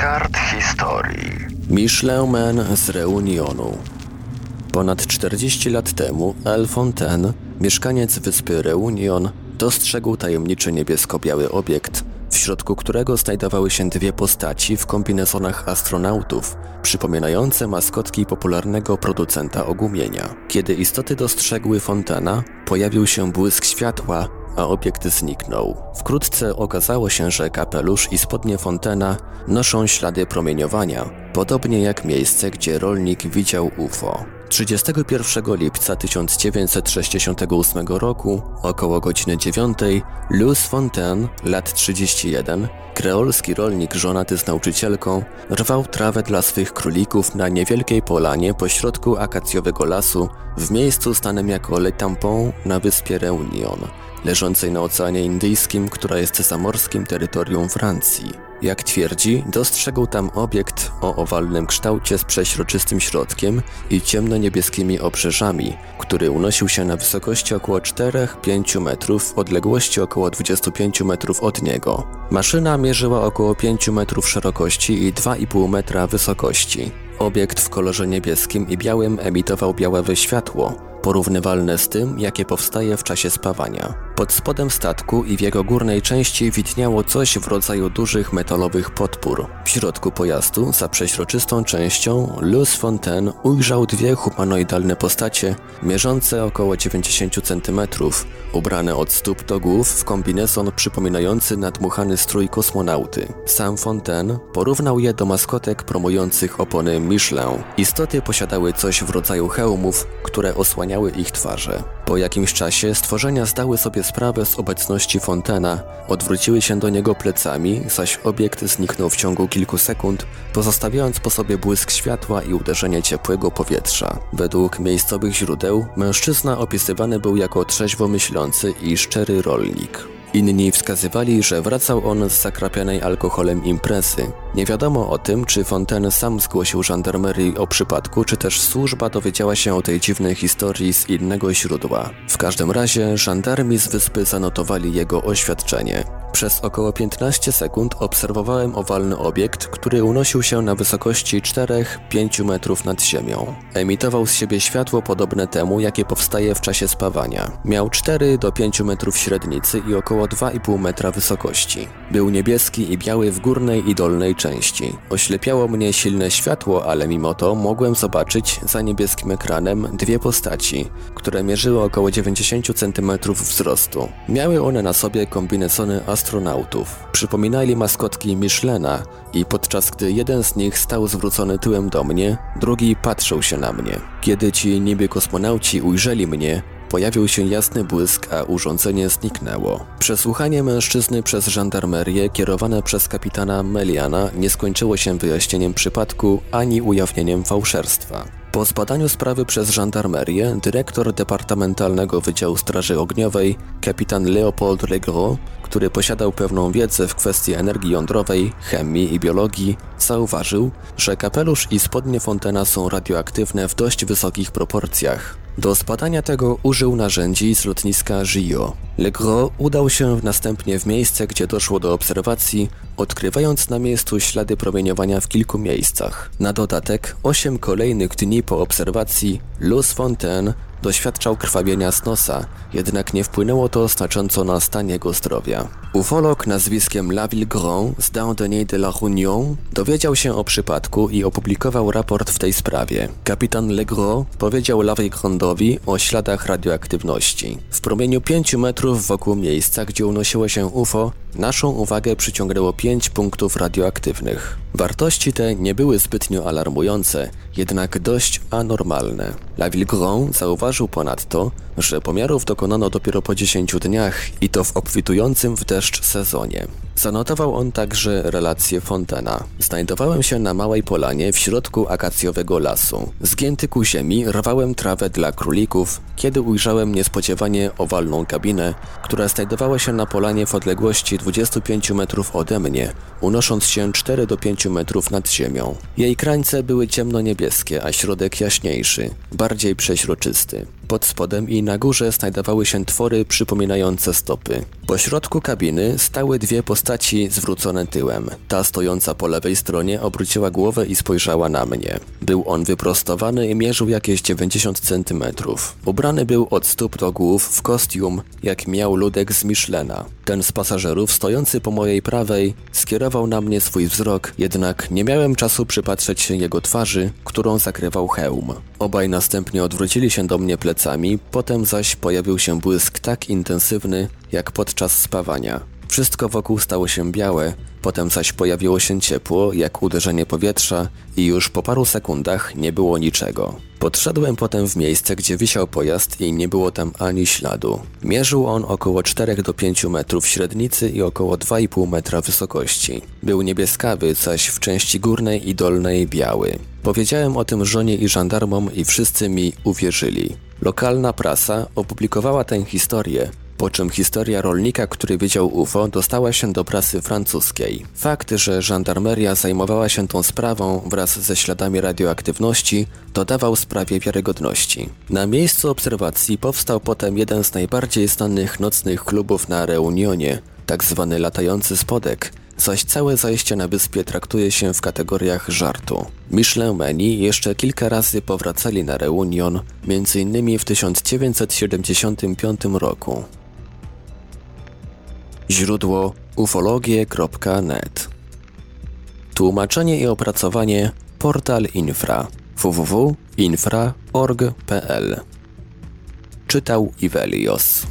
kart historii. Michelin z Reunionu. Ponad 40 lat temu El Fontaine, mieszkaniec wyspy Reunion, dostrzegł tajemniczy niebiesko-biały obiekt, w środku którego znajdowały się dwie postaci w kombinezonach astronautów, przypominające maskotki popularnego producenta ogumienia. Kiedy istoty dostrzegły Fontana, pojawił się błysk światła, a obiekt zniknął. Wkrótce okazało się, że kapelusz i spodnie Fontana noszą ślady promieniowania, podobnie jak miejsce, gdzie rolnik widział UFO. 31 lipca 1968 roku, około godziny 9, Luz Fontaine, lat 31, kreolski rolnik żonaty z nauczycielką, rwał trawę dla swych królików na niewielkiej polanie pośrodku akacjowego lasu w miejscu znanym jako Le Tampon na wyspie Reunion leżącej na Oceanie Indyjskim, która jest zamorskim terytorium Francji. Jak twierdzi, dostrzegł tam obiekt o owalnym kształcie z przeźroczystym środkiem i ciemno-niebieskimi obrzeżami, który unosił się na wysokości około 4-5 metrów w odległości około 25 metrów od niego. Maszyna mierzyła około 5 metrów szerokości i 2,5 metra wysokości. Obiekt w kolorze niebieskim i białym emitował białe światło, porównywalne z tym, jakie powstaje w czasie spawania. Pod spodem statku i w jego górnej części widniało coś w rodzaju dużych metalowych podpór. W środku pojazdu, za przeźroczystą częścią, Luz Fontaine ujrzał dwie humanoidalne postacie, mierzące około 90 cm, ubrane od stóp do głów w kombinezon przypominający nadmuchany strój kosmonauty. Sam Fontaine porównał je do maskotek promujących opony Michelin. Istoty posiadały coś w rodzaju hełmów, które osłaniały ich twarze. Po jakimś czasie stworzenia zdały sobie sprawę z obecności Fontana, odwróciły się do niego plecami, zaś obiekt zniknął w ciągu kilku sekund, pozostawiając po sobie błysk światła i uderzenie ciepłego powietrza. Według miejscowych źródeł mężczyzna opisywany był jako trzeźwo myślący i szczery rolnik. Inni wskazywali, że wracał on z zakrapianej alkoholem imprezy. Nie wiadomo o tym, czy Fontaine sam zgłosił żandarmerii o przypadku, czy też służba dowiedziała się o tej dziwnej historii z innego źródła. W każdym razie żandarmi z wyspy zanotowali jego oświadczenie. Przez około 15 sekund obserwowałem owalny obiekt, który unosił się na wysokości 4-5 metrów nad ziemią. Emitował z siebie światło podobne temu, jakie powstaje w czasie spawania. Miał 4 do 5 metrów średnicy i około 2,5 metra wysokości. Był niebieski i biały w górnej i dolnej części. Oślepiało mnie silne światło, ale mimo to mogłem zobaczyć za niebieskim ekranem dwie postaci, które mierzyły około 90 cm wzrostu. Miały one na sobie kombinezony astronautów. Przypominali maskotki Michelena i podczas gdy jeden z nich stał zwrócony tyłem do mnie, drugi patrzył się na mnie. Kiedy ci niby kosmonauci ujrzeli mnie, pojawił się jasny błysk, a urządzenie zniknęło. Przesłuchanie mężczyzny przez żandarmerię kierowane przez kapitana Meliana nie skończyło się wyjaśnieniem przypadku ani ujawnieniem fałszerstwa. Po zbadaniu sprawy przez żandarmerię, dyrektor Departamentalnego Wydziału Straży Ogniowej, kapitan Leopold Legros, który posiadał pewną wiedzę w kwestii energii jądrowej, chemii i biologii, zauważył, że kapelusz i spodnie Fontena są radioaktywne w dość wysokich proporcjach. Do zbadania tego użył narzędzi z lotniska Gio. Legros udał się następnie w miejsce, gdzie doszło do obserwacji, odkrywając na miejscu ślady promieniowania w kilku miejscach. Na dodatek, osiem kolejnych dni po obserwacji, Luz Fontaine doświadczał krwawienia z nosa, jednak nie wpłynęło to znacząco na stan jego zdrowia. Ufolog nazwiskiem Laville Grand z Dardenne de la Réunion dowiedział się o przypadku i opublikował raport w tej sprawie. Kapitan Legros powiedział Laville Grandowi o śladach radioaktywności. W promieniu 5 metrów wokół miejsca, gdzie unosiło się UFO, naszą uwagę przyciągnęło 5 punktów radioaktywnych. Wartości te nie były zbytnio alarmujące, jednak dość anormalne. Laville Grand zauważył ponadto, że pomiarów dokonano dopiero po 10 dniach i to w obfitującym w deszcz sezonie. Zanotował on także relację Fontana. Znajdowałem się na małej polanie w środku akacjowego lasu. Zgięty ku ziemi rwałem trawę dla królików, kiedy ujrzałem niespodziewanie owalną kabinę, która znajdowała się na polanie w odległości 25 metrów ode mnie, unosząc się 4 do 5 metrów nad ziemią. Jej krańce były ciemno-niebieskie, a środek jaśniejszy, bardziej przeźroczysty. Pod spodem i na górze znajdowały się twory przypominające stopy. Po środku kabiny stały dwie postaci zwrócone tyłem. Ta stojąca po lewej stronie obróciła głowę i spojrzała na mnie. Był on wyprostowany i mierzył jakieś 90 centymetrów. Ubrany był od stóp do głów w kostium, jak miał ludek z Michelena. Ten z pasażerów stojący po mojej prawej skierował na mnie swój wzrok, jednak nie miałem czasu przypatrzeć się jego twarzy, którą zakrywał hełm. Obaj następnie odwrócili się do mnie plecami, potem zaś pojawił się błysk tak intensywny, jak podczas spawania. Wszystko wokół stało się białe, potem zaś pojawiło się ciepło, jak uderzenie powietrza i już po paru sekundach nie było niczego. Podszedłem potem w miejsce, gdzie wisiał pojazd i nie było tam ani śladu. Mierzył on około 4 do 5 metrów średnicy i około 2,5 metra wysokości. Był niebieskawy, zaś w części górnej i dolnej biały. Powiedziałem o tym żonie i żandarmom i wszyscy mi uwierzyli. Lokalna prasa opublikowała tę historię, po czym historia rolnika, który widział UFO, dostała się do prasy francuskiej. Fakt, że żandarmeria zajmowała się tą sprawą wraz ze śladami radioaktywności, dodawał sprawie wiarygodności. Na miejscu obserwacji powstał potem jeden z najbardziej znanych nocnych klubów na Reunionie, tak zwany latający spodek, zaś całe zajście na wyspie traktuje się w kategoriach żartu. Michelinmeni jeszcze kilka razy powracali na Reunion, m.in. w 1975 roku. Źródło ufologie.net Tłumaczenie i opracowanie Portal Infra www.infra.org.pl Czytał Ivelios